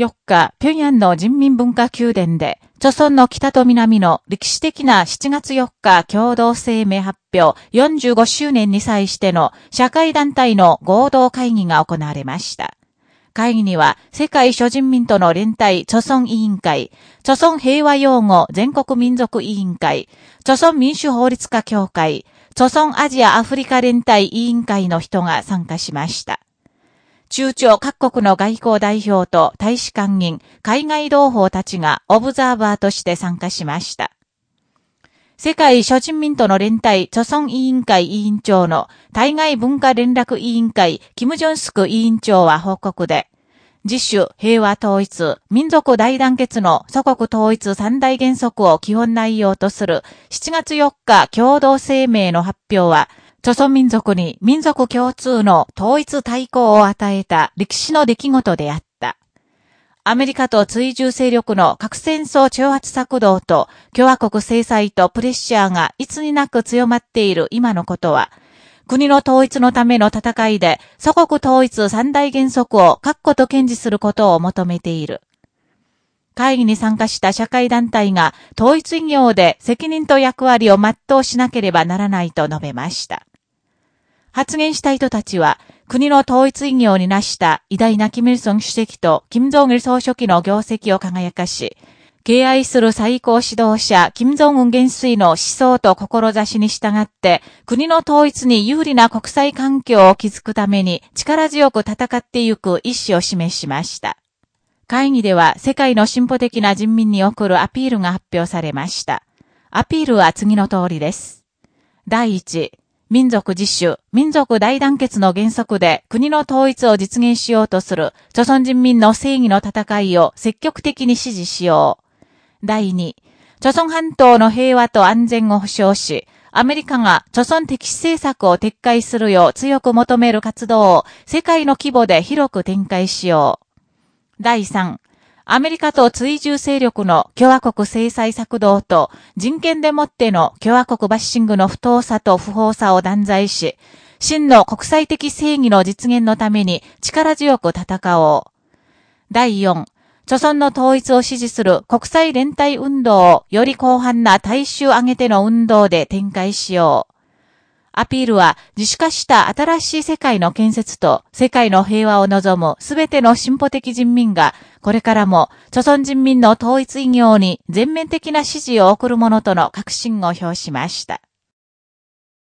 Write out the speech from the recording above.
4日、平壌の人民文化宮殿で、著村の北と南の歴史的な7月4日共同声明発表45周年に際しての社会団体の合同会議が行われました。会議には、世界諸人民との連帯著村委員会、著村平和擁護全国民族委員会、著村民主法律家協会、著村アジアアフリカ連帯委員会の人が参加しました。中朝各国の外交代表と大使館員、海外同胞たちがオブザーバーとして参加しました。世界諸人民との連帯、著村委員会委員長の対外文化連絡委員会、キム・ジョンスク委員長は報告で、自主、平和統一、民族大団結の祖国統一三大原則を基本内容とする7月4日共同声明の発表は、朝鮮民族に民族共通の統一対抗を与えた歴史の出来事であった。アメリカと追従勢力の核戦争挑発策動と共和国制裁とプレッシャーがいつになく強まっている今のことは、国の統一のための戦いで祖国統一三大原則を確固と堅持することを求めている。会議に参加した社会団体が統一医業で責任と役割を全うしなければならないと述べました。発言した人たちは、国の統一意義をなした偉大なキム・イルソン主席とキム・ジン・イル総書記の業績を輝かし、敬愛する最高指導者、金正恩元帥の思想と志に従って、国の統一に有利な国際環境を築くために力強く戦ってゆく意思を示しました。会議では世界の進歩的な人民に送るアピールが発表されました。アピールは次の通りです。第一、民族自主、民族大団結の原則で国の統一を実現しようとする、著村人民の正義の戦いを積極的に支持しよう。第2、著村半島の平和と安全を保障し、アメリカが著村敵視政策を撤回するよう強く求める活動を世界の規模で広く展開しよう。第3、アメリカと追従勢力の共和国制裁策動と人権でもっての共和国バッシングの不当さと不法さを断罪し、真の国際的正義の実現のために力強く戦おう。第4、著村の統一を支持する国際連帯運動をより広範な大衆挙げての運動で展開しよう。アピールは自主化した新しい世界の建設と世界の平和を望むすべての進歩的人民がこれからも著存人民の統一異業に全面的な支持を送るものとの確信を表しました。